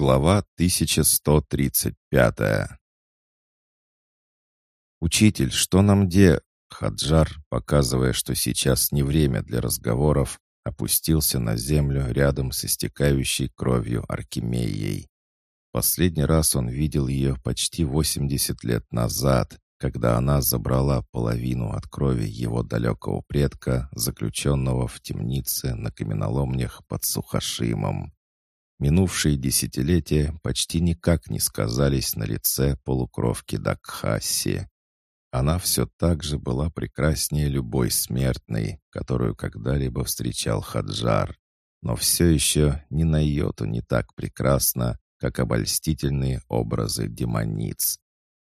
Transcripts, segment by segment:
Глава 1135 «Учитель, что нам де...» Хаджар, показывая, что сейчас не время для разговоров, опустился на землю рядом с истекающей кровью Аркемией. Последний раз он видел ее почти 80 лет назад, когда она забрала половину от крови его далекого предка, заключенного в темнице на каменоломнях под Сухошимом. Минувшие десятилетия почти никак не сказались на лице полукровки Дакхаси. Она все так же была прекраснее любой смертной, которую когда-либо встречал Хаджар, но все еще ни на йоту не так прекрасна, как обольстительные образы демониц.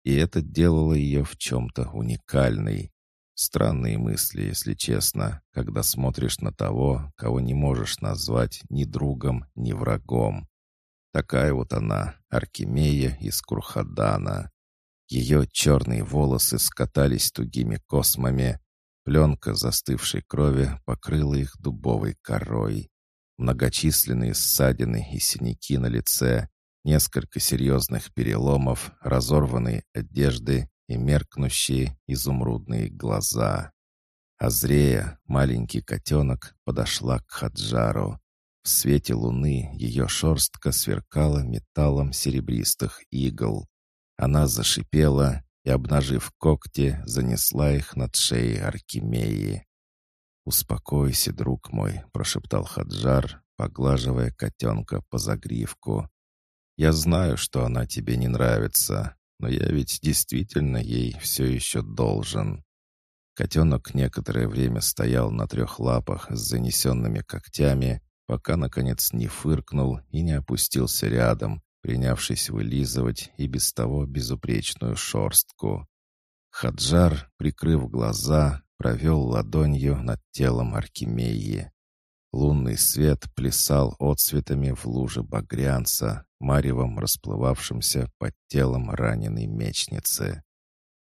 И это делало ее в чем-то уникальной, Странные мысли, если честно, когда смотришь на того, кого не можешь назвать ни другом, ни врагом. Такая вот она, Аркемия из Курхадана. Ее черные волосы скатались тугими космами, пленка застывшей крови покрыла их дубовой корой. Многочисленные ссадины и синяки на лице, несколько серьезных переломов, разорванные одежды и меркнущие изумрудные глаза. Азрея, маленький котенок, подошла к Хаджару. В свете луны ее шерстка сверкала металлом серебристых игл. Она зашипела и, обнажив когти, занесла их над шеей Аркемии. «Успокойся, друг мой», — прошептал Хаджар, поглаживая котенка по загривку. «Я знаю, что она тебе не нравится, но я ведь действительно ей все еще должен. Котенок некоторое время стоял на трех лапах с занесенными когтями, пока, наконец, не фыркнул и не опустился рядом, принявшись вылизывать и без того безупречную шорстку. Хаджар, прикрыв глаза, провел ладонью над телом Аркемии. Лунный свет плясал отцветами в луже багрянца, маревом расплывавшимся под телом раненой мечницы.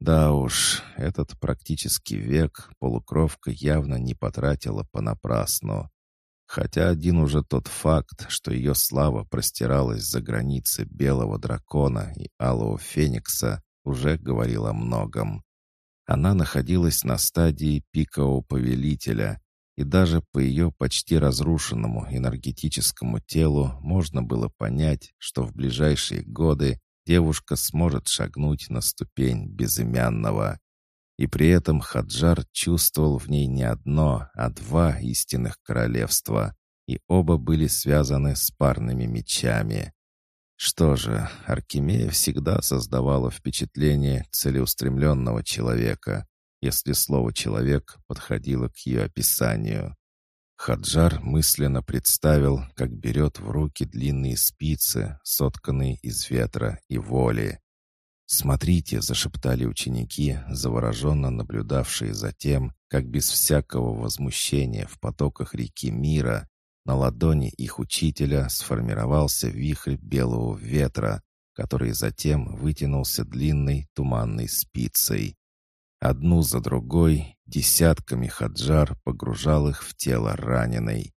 Да уж, этот практически век полукровка явно не потратила понапрасну. Хотя один уже тот факт, что ее слава простиралась за границы Белого Дракона и Алого Феникса, уже говорил о многом. Она находилась на стадии пикового повелителя, и даже по ее почти разрушенному энергетическому телу можно было понять, что в ближайшие годы девушка сможет шагнуть на ступень безымянного. И при этом Хаджар чувствовал в ней не одно, а два истинных королевства, и оба были связаны с парными мечами. Что же, Аркемия всегда создавала впечатление целеустремленного человека, если слово «человек» подходило к ее описанию. Хаджар мысленно представил, как берет в руки длинные спицы, сотканные из ветра и воли. «Смотрите!» — зашептали ученики, завороженно наблюдавшие за тем, как без всякого возмущения в потоках реки мира на ладони их учителя сформировался вихрь белого ветра, который затем вытянулся длинной туманной спицей. Одну за другой десятками хаджар погружал их в тело раненой.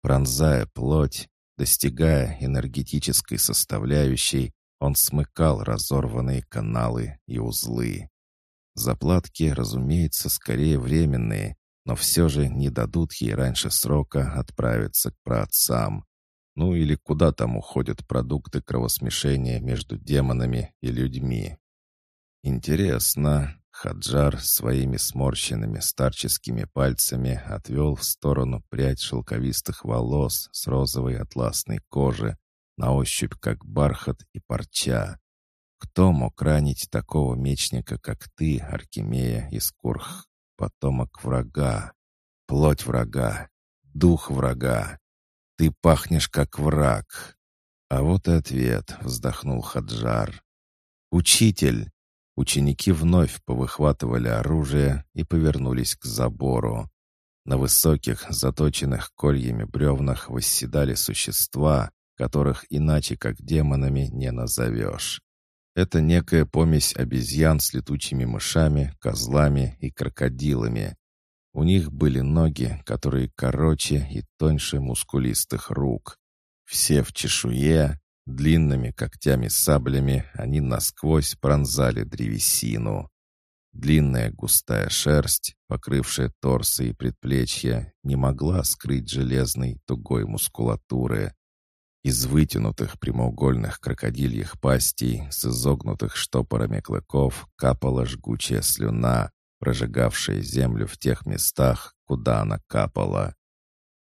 Пронзая плоть, достигая энергетической составляющей, он смыкал разорванные каналы и узлы. Заплатки, разумеется, скорее временные, но все же не дадут ей раньше срока отправиться к праотцам. Ну или куда там уходят продукты кровосмешения между демонами и людьми. Интересно, Хаджар своими сморщенными старческими пальцами отвел в сторону прядь шелковистых волос с розовой атласной кожи, на ощупь как бархат и парча. Кто мог ранить такого мечника, как ты, Аркемия из Курх, потомок врага, плоть врага, дух врага? Ты пахнешь, как враг. А вот и ответ, вздохнул Хаджар. «Учитель!» Ученики вновь повыхватывали оружие и повернулись к забору. На высоких, заточенных кольями бревнах восседали существа, которых иначе как демонами не назовешь. Это некая помесь обезьян с летучими мышами, козлами и крокодилами. У них были ноги, которые короче и тоньше мускулистых рук. Все в чешуе, Длинными когтями-саблями они насквозь пронзали древесину. Длинная густая шерсть, покрывшая торсы и предплечья, не могла скрыть железной тугой мускулатуры. Из вытянутых прямоугольных крокодильих пастей с изогнутых штопорами клыков капала жгучая слюна, прожигавшая землю в тех местах, куда она капала.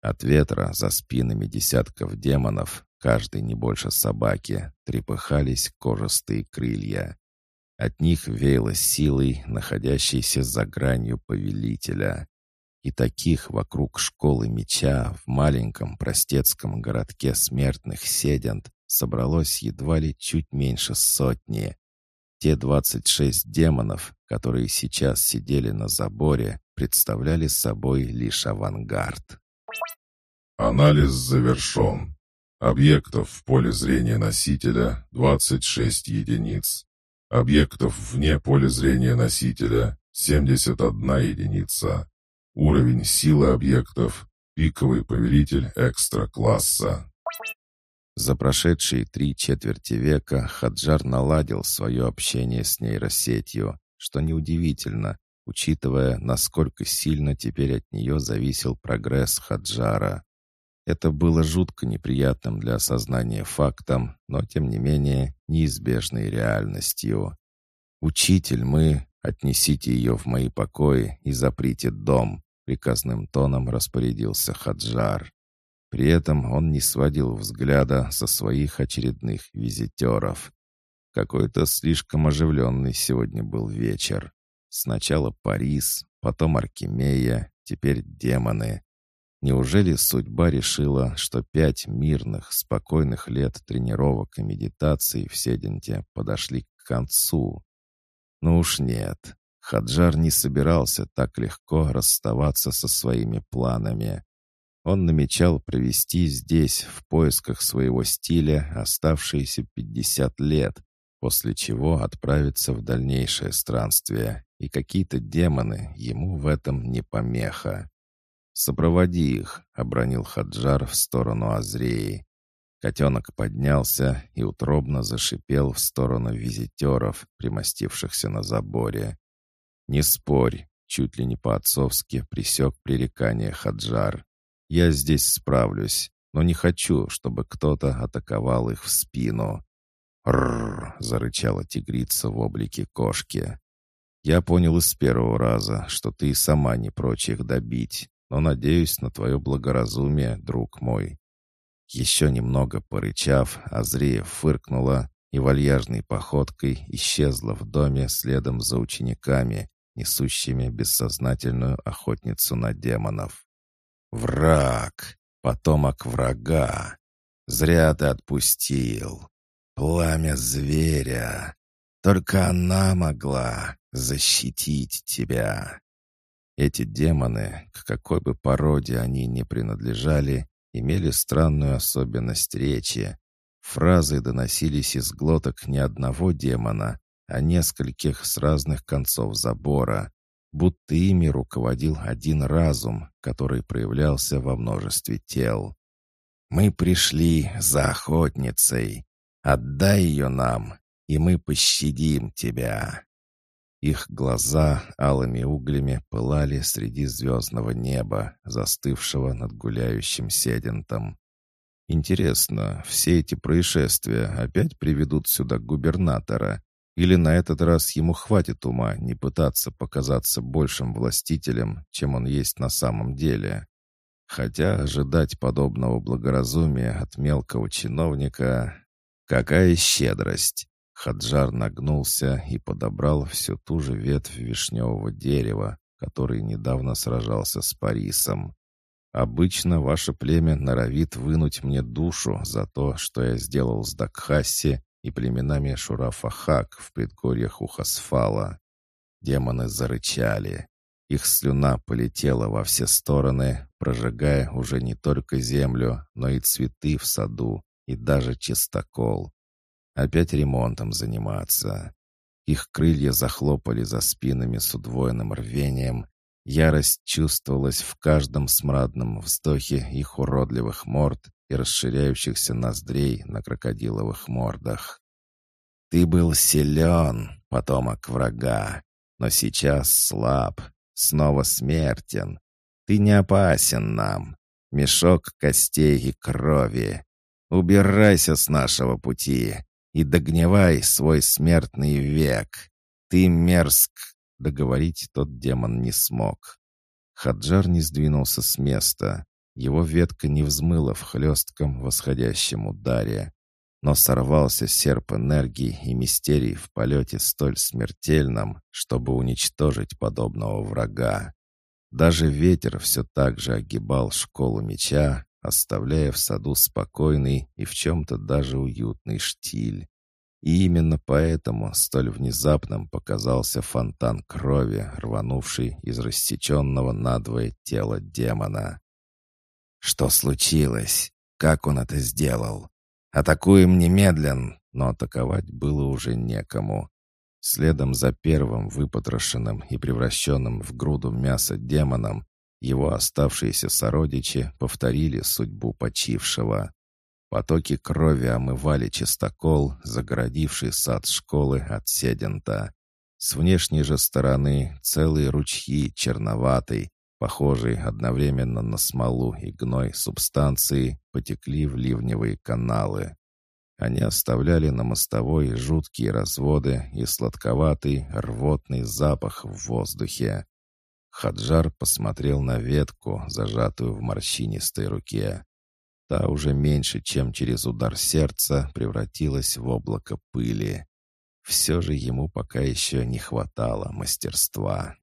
От ветра за спинами десятков демонов, каждый не больше собаки, трепыхались кожистые крылья. От них веяло силой, находящейся за гранью повелителя. И таких вокруг школы меча в маленьком простецком городке смертных седент собралось едва ли чуть меньше сотни. Те двадцать шесть демонов, которые сейчас сидели на заборе, представляли собой лишь авангард. Анализ завершен. Объектов в поле зрения носителя 26 единиц. Объектов вне поля зрения носителя 71 единица. Уровень силы объектов пиковый повелитель экстра-класса. За прошедшие три четверти века Хаджар наладил свое общение с нейросетью, что неудивительно, учитывая, насколько сильно теперь от нее зависел прогресс Хаджара. Это было жутко неприятным для осознания фактом, но, тем не менее, неизбежной реальностью. «Учитель, мы... Отнесите ее в мои покои и заприте дом», — приказным тоном распорядился Хаджар. При этом он не сводил взгляда со своих очередных визитеров. Какой-то слишком оживленный сегодня был вечер. Сначала Парис, потом Аркемия, теперь демоны. Неужели судьба решила, что пять мирных, спокойных лет тренировок и медитаций в Седенте подошли к концу? Ну уж нет. Хаджар не собирался так легко расставаться со своими планами. Он намечал провести здесь, в поисках своего стиля, оставшиеся 50 лет, после чего отправиться в дальнейшее странствие, и какие-то демоны ему в этом не помеха. «Сопроводи их», — обронил Хаджар в сторону Азреи. Котенок поднялся и утробно зашипел в сторону визитеров, примостившихся на заборе. «Не спорь», — чуть ли не по-отцовски присек пререкание Хаджар. «Я здесь справлюсь, но не хочу, чтобы кто-то атаковал их в спину». «Рррр!» — зарычала тигрица в облике кошки. «Я понял из первого раза, что ты сама не прочь их добить но надеюсь на твое благоразумие, друг мой». Еще немного порычав, Азрия фыркнула и вальяжной походкой исчезла в доме следом за учениками, несущими бессознательную охотницу на демонов. «Враг! Потомок врага! Зря ты отпустил! Пламя зверя! Только она могла защитить тебя!» Эти демоны, к какой бы породе они ни принадлежали, имели странную особенность речи. Фразы доносились из глоток не одного демона, а нескольких с разных концов забора, будто ими руководил один разум, который проявлялся во множестве тел. «Мы пришли за охотницей. Отдай ее нам, и мы пощадим тебя». Их глаза алыми углями пылали среди звездного неба, застывшего над гуляющим седентом. Интересно, все эти происшествия опять приведут сюда губернатора? Или на этот раз ему хватит ума не пытаться показаться большим властителем, чем он есть на самом деле? Хотя ожидать подобного благоразумия от мелкого чиновника... Какая щедрость! Хаджар нагнулся и подобрал всю ту же ветвь вишневого дерева, который недавно сражался с Парисом. «Обычно ваше племя норовит вынуть мне душу за то, что я сделал с Дакхасси и племенами Шурафахак в предгорьях Ухасфала». Демоны зарычали. Их слюна полетела во все стороны, прожигая уже не только землю, но и цветы в саду, и даже чистокол. Опять ремонтом заниматься. Их крылья захлопали за спинами с удвоенным рвением. Ярость чувствовалась в каждом смрадном вздохе их уродливых морд и расширяющихся ноздрей на крокодиловых мордах. «Ты был силен, потомок врага, но сейчас слаб, снова смертен. Ты не опасен нам. Мешок костей и крови. Убирайся с нашего пути и догнивай свой смертный век. Ты мерзк!» Договорить тот демон не смог. Хаджар не сдвинулся с места. Его ветка не взмыла в хлестком восходящем ударе. Но сорвался серп энергии и мистерий в полете столь смертельном, чтобы уничтожить подобного врага. Даже ветер все так же огибал школу меча, оставляя в саду спокойный и в чем-то даже уютный штиль. И именно поэтому столь внезапным показался фонтан крови, рванувший из рассеченного надвое тела демона. Что случилось? Как он это сделал? Атакуем немедленно, но атаковать было уже некому. Следом за первым выпотрошенным и превращенным в груду мяса демоном его оставшиеся сородичи повторили судьбу почившего. Потоки крови омывали чистокол, загородивший сад школы от седента. С внешней же стороны целые ручьи черноватой, похожей одновременно на смолу и гной субстанции, потекли в ливневые каналы. Они оставляли на мостовой жуткие разводы и сладковатый рвотный запах в воздухе. Хаджар посмотрел на ветку, зажатую в морщинистой руке. Та уже меньше, чем через удар сердца, превратилась в облако пыли. Все же ему пока еще не хватало мастерства.